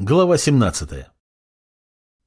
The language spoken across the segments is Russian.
Глава 17.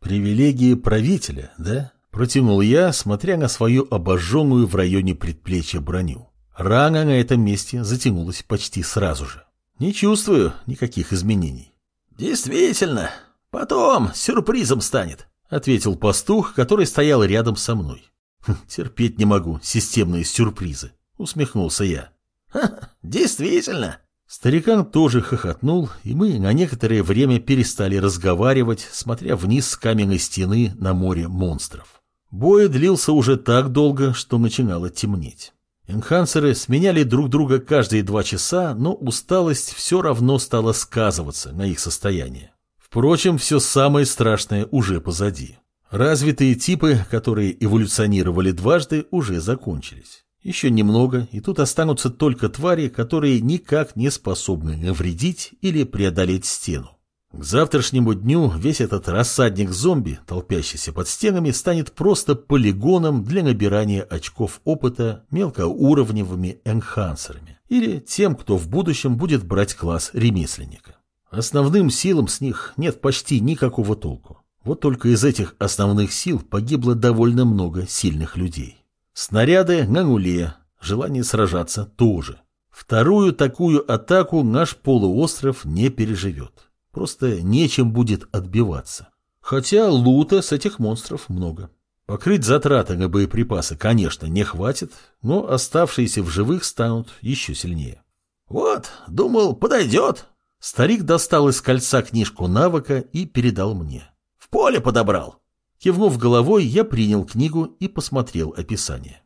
Привилегии правителя, да? Протянул я, смотря на свою обожженную в районе предплечья броню. Рана на этом месте затянулась почти сразу же. Не чувствую никаких изменений. Действительно, потом сюрпризом станет, ответил пастух, который стоял рядом со мной. «Хм, терпеть не могу системные сюрпризы, усмехнулся я. Ха, действительно, Старикан тоже хохотнул, и мы на некоторое время перестали разговаривать, смотря вниз с каменной стены на море монстров. Бой длился уже так долго, что начинало темнеть. Энхансеры сменяли друг друга каждые два часа, но усталость все равно стала сказываться на их состоянии. Впрочем, все самое страшное уже позади. Развитые типы, которые эволюционировали дважды, уже закончились. Еще немного, и тут останутся только твари, которые никак не способны навредить или преодолеть стену. К завтрашнему дню весь этот рассадник зомби, толпящийся под стенами, станет просто полигоном для набирания очков опыта мелкоуровневыми энхансерами или тем, кто в будущем будет брать класс ремесленника. Основным силам с них нет почти никакого толку. Вот только из этих основных сил погибло довольно много сильных людей. Снаряды на нуле, желание сражаться тоже. Вторую такую атаку наш полуостров не переживет. Просто нечем будет отбиваться. Хотя лута с этих монстров много. Покрыть затраты на боеприпасы, конечно, не хватит, но оставшиеся в живых станут еще сильнее. «Вот, думал, подойдет». Старик достал из кольца книжку навыка и передал мне. «В поле подобрал». Кивнув головой, я принял книгу и посмотрел описание.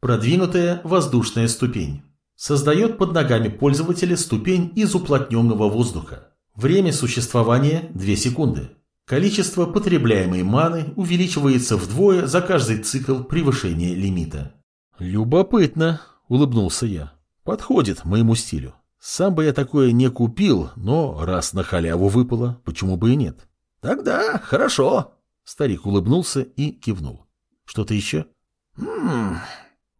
Продвинутая воздушная ступень. Создает под ногами пользователя ступень из уплотненного воздуха. Время существования 2 секунды. Количество потребляемой маны увеличивается вдвое за каждый цикл превышения лимита. «Любопытно», — улыбнулся я. «Подходит моему стилю. Сам бы я такое не купил, но раз на халяву выпало, почему бы и нет?» «Тогда хорошо», Старик улыбнулся и кивнул. «Что-то еще?» «Ммм...»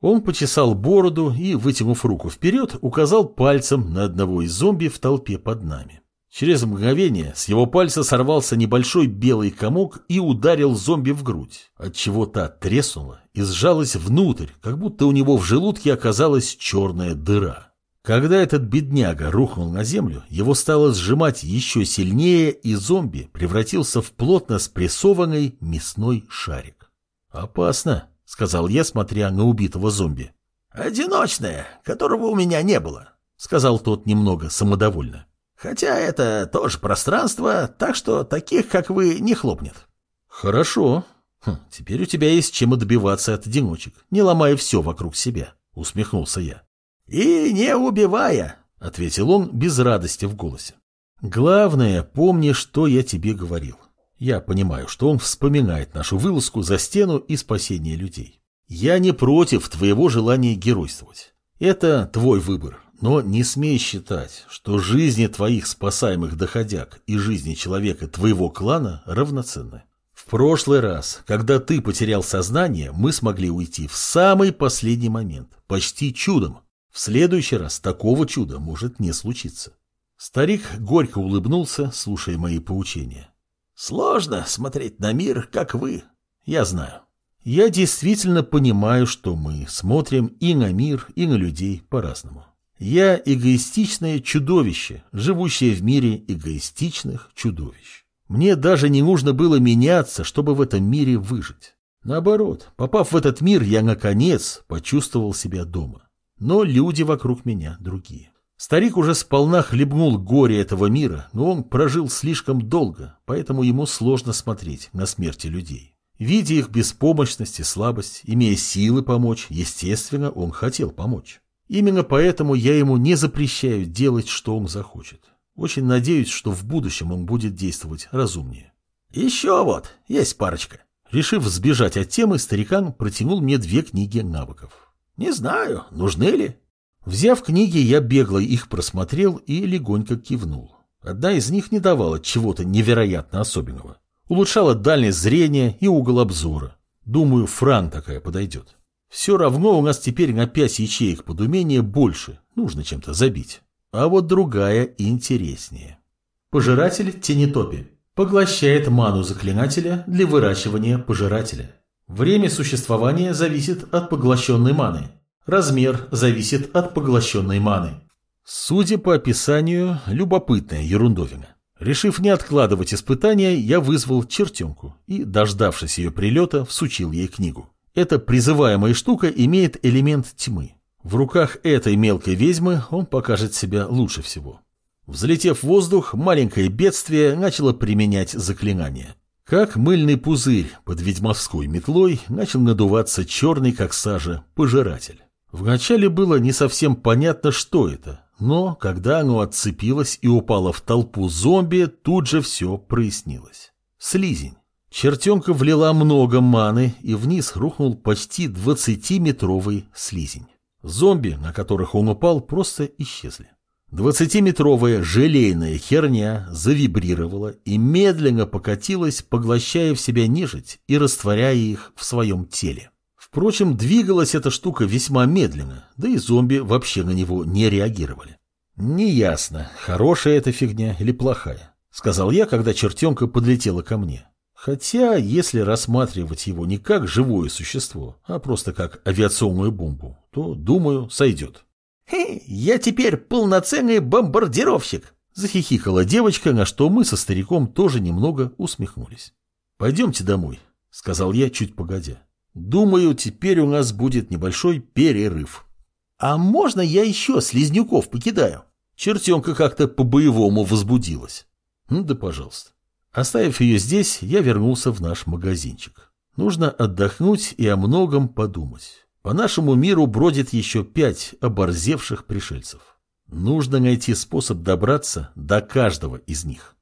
Он почесал бороду и, вытянув руку вперед, указал пальцем на одного из зомби в толпе под нами. Через мгновение с его пальца сорвался небольшой белый комок и ударил зомби в грудь, отчего та треснула и сжалась внутрь, как будто у него в желудке оказалась черная дыра. Когда этот бедняга рухнул на землю, его стало сжимать еще сильнее, и зомби превратился в плотно спрессованный мясной шарик. «Опасно», — сказал я, смотря на убитого зомби. «Одиночное, которого у меня не было», — сказал тот немного самодовольно. «Хотя это тоже пространство, так что таких, как вы, не хлопнет». «Хорошо. Хм, теперь у тебя есть чем добиваться от одиночек, не ломая все вокруг себя», — усмехнулся я. «И не убивая», — ответил он без радости в голосе. «Главное, помни, что я тебе говорил. Я понимаю, что он вспоминает нашу вылазку за стену и спасение людей. Я не против твоего желания геройствовать. Это твой выбор, но не смей считать, что жизни твоих спасаемых доходяг и жизни человека твоего клана равноценны. В прошлый раз, когда ты потерял сознание, мы смогли уйти в самый последний момент, почти чудом, следующий раз такого чуда может не случиться. Старик горько улыбнулся, слушая мои поучения. Сложно смотреть на мир, как вы. Я знаю. Я действительно понимаю, что мы смотрим и на мир, и на людей по-разному. Я эгоистичное чудовище, живущее в мире эгоистичных чудовищ. Мне даже не нужно было меняться, чтобы в этом мире выжить. Наоборот, попав в этот мир, я наконец почувствовал себя дома. Но люди вокруг меня другие. Старик уже сполна хлебнул горе этого мира, но он прожил слишком долго, поэтому ему сложно смотреть на смерти людей. Видя их беспомощность и слабость, имея силы помочь, естественно, он хотел помочь. Именно поэтому я ему не запрещаю делать, что он захочет. Очень надеюсь, что в будущем он будет действовать разумнее. Еще вот, есть парочка. Решив сбежать от темы, старикан протянул мне две книги навыков. Не знаю, нужны ли. Взяв книги, я бегло их просмотрел и легонько кивнул. Одна из них не давала чего-то невероятно особенного. Улучшала дальность зрения и угол обзора. Думаю, Фран такая подойдет. Все равно у нас теперь на пять ячеек под умение больше. Нужно чем-то забить. А вот другая интереснее. Пожиратель Тенитопи. Поглощает ману заклинателя для выращивания пожирателя. Время существования зависит от поглощенной маны. Размер зависит от поглощенной маны. Судя по описанию, любопытная ерундовина. Решив не откладывать испытания, я вызвал чертенку и, дождавшись ее прилета, всучил ей книгу. Эта призываемая штука имеет элемент тьмы. В руках этой мелкой ведьмы он покажет себя лучше всего. Взлетев в воздух, маленькое бедствие начало применять заклинание. Как мыльный пузырь под ведьмовской метлой начал надуваться черный, как сажа, пожиратель. Вначале было не совсем понятно, что это, но когда оно отцепилось и упало в толпу зомби, тут же все прояснилось. Слизень. Чертенка влила много маны, и вниз рухнул почти 20-метровый слизень. Зомби, на которых он упал, просто исчезли. Двадцатиметровая желейная херня завибрировала и медленно покатилась, поглощая в себя нежить и растворяя их в своем теле. Впрочем, двигалась эта штука весьма медленно, да и зомби вообще на него не реагировали. «Неясно, хорошая эта фигня или плохая», — сказал я, когда чертенка подлетела ко мне. Хотя, если рассматривать его не как живое существо, а просто как авиационную бомбу, то, думаю, сойдет. «Хе, я теперь полноценный бомбардировщик!» Захихикала девочка, на что мы со стариком тоже немного усмехнулись. «Пойдемте домой», — сказал я чуть погодя. «Думаю, теперь у нас будет небольшой перерыв». «А можно я еще слизнюков покидаю?» Чертенка как-то по-боевому возбудилась. Ну да пожалуйста. Оставив ее здесь, я вернулся в наш магазинчик. Нужно отдохнуть и о многом подумать. По нашему миру бродит еще пять оборзевших пришельцев. Нужно найти способ добраться до каждого из них.